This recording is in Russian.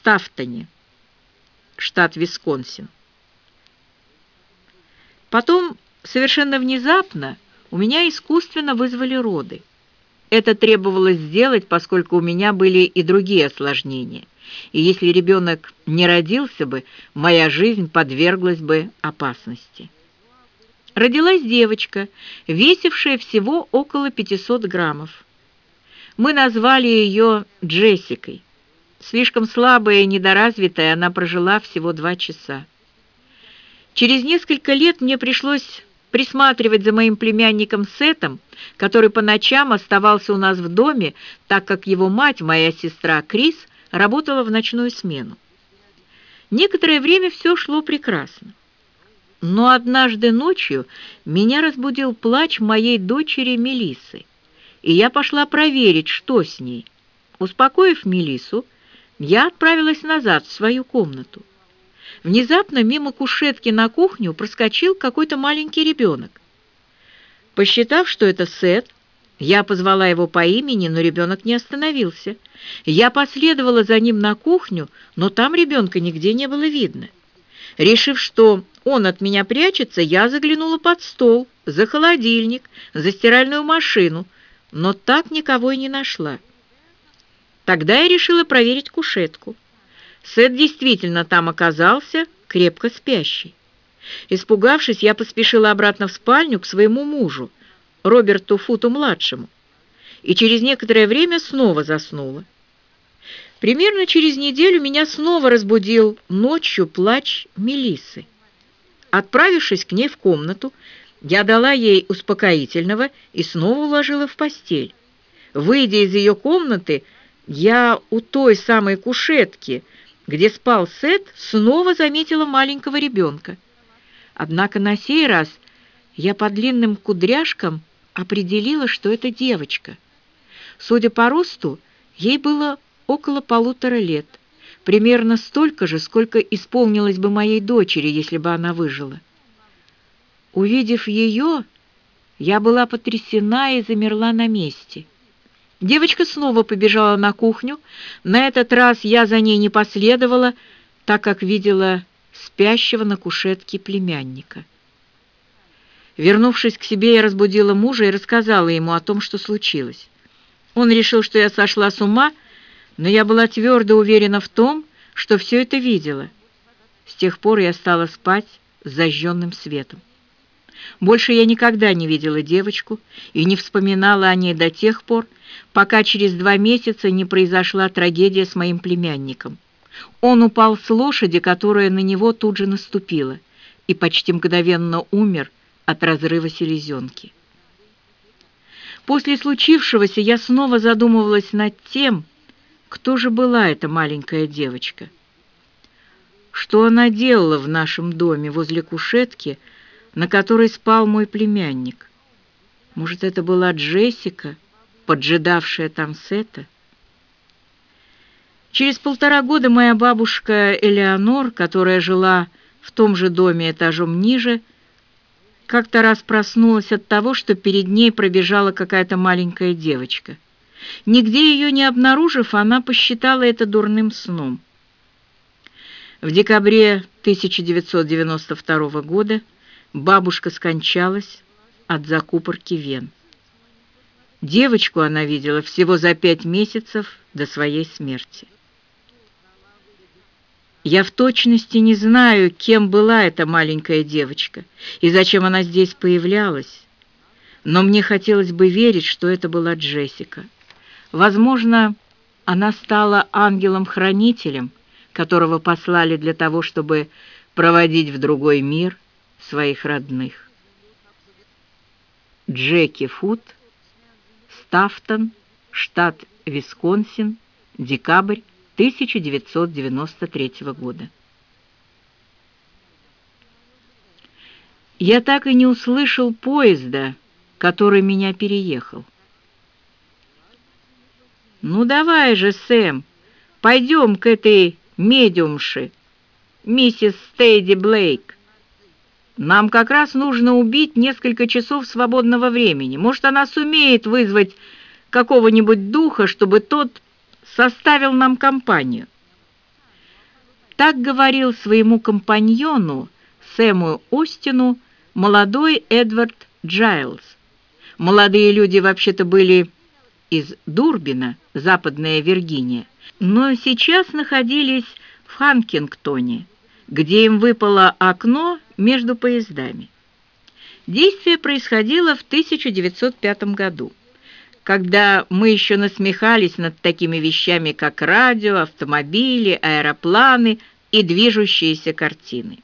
Стафтоне, штат Висконсин. Потом, совершенно внезапно, у меня искусственно вызвали роды. Это требовалось сделать, поскольку у меня были и другие осложнения. И если ребенок не родился бы, моя жизнь подверглась бы опасности. Родилась девочка, весившая всего около 500 граммов. Мы назвали ее Джессикой. Слишком слабая и недоразвитая, она прожила всего два часа. Через несколько лет мне пришлось присматривать за моим племянником Сетом, который по ночам оставался у нас в доме, так как его мать, моя сестра Крис, работала в ночную смену. Некоторое время все шло прекрасно. Но однажды ночью меня разбудил плач моей дочери Мелисы, и я пошла проверить, что с ней. Успокоив Мелису, я отправилась назад в свою комнату. Внезапно мимо кушетки на кухню проскочил какой-то маленький ребенок. Посчитав, что это Сет, я позвала его по имени, но ребенок не остановился. Я последовала за ним на кухню, но там ребенка нигде не было видно. Решив, что он от меня прячется, я заглянула под стол, за холодильник, за стиральную машину, но так никого и не нашла. Тогда я решила проверить кушетку. Сет действительно там оказался, крепко спящий. Испугавшись, я поспешила обратно в спальню к своему мужу, Роберту Футу-младшему, и через некоторое время снова заснула. Примерно через неделю меня снова разбудил ночью плач Мелисы. Отправившись к ней в комнату, я дала ей успокоительного и снова уложила в постель. Выйдя из ее комнаты, я у той самой кушетки, где спал Сет, снова заметила маленького ребенка. Однако на сей раз я по длинным кудряшкам определила, что это девочка. Судя по росту, ей было около полутора лет, примерно столько же, сколько исполнилось бы моей дочери, если бы она выжила. Увидев ее, я была потрясена и замерла на месте. Девочка снова побежала на кухню. На этот раз я за ней не последовала, так как видела спящего на кушетке племянника. Вернувшись к себе, я разбудила мужа и рассказала ему о том, что случилось. Он решил, что я сошла с ума, но я была твердо уверена в том, что все это видела. С тех пор я стала спать с зажженным светом. Больше я никогда не видела девочку и не вспоминала о ней до тех пор, пока через два месяца не произошла трагедия с моим племянником. Он упал с лошади, которая на него тут же наступила, и почти мгновенно умер от разрыва селезенки. После случившегося я снова задумывалась над тем, кто же была эта маленькая девочка. Что она делала в нашем доме возле кушетки, на которой спал мой племянник? Может, это была Джессика, поджидавшая там Сета? Через полтора года моя бабушка Элеонор, которая жила в том же доме этажом ниже, как-то раз проснулась от того, что перед ней пробежала какая-то маленькая девочка. Нигде ее не обнаружив, она посчитала это дурным сном. В декабре 1992 года бабушка скончалась от закупорки вен. Девочку она видела всего за пять месяцев до своей смерти. Я в точности не знаю, кем была эта маленькая девочка и зачем она здесь появлялась, но мне хотелось бы верить, что это была Джессика. Возможно, она стала ангелом-хранителем, которого послали для того, чтобы проводить в другой мир своих родных. Джеки Фуд, Стафтон, штат Висконсин, декабрь 1993 года. Я так и не услышал поезда, который меня переехал. «Ну давай же, Сэм, пойдем к этой медиумше, миссис Стейди Блейк. Нам как раз нужно убить несколько часов свободного времени. Может, она сумеет вызвать какого-нибудь духа, чтобы тот составил нам компанию. Так говорил своему компаньону Сэму Остину молодой Эдвард Джайлз. Молодые люди вообще-то были из Дурбина, Западная Виргиния, но сейчас находились в Ханкингтоне, где им выпало окно между поездами. Действие происходило в 1905 году, когда мы еще насмехались над такими вещами, как радио, автомобили, аэропланы и движущиеся картины.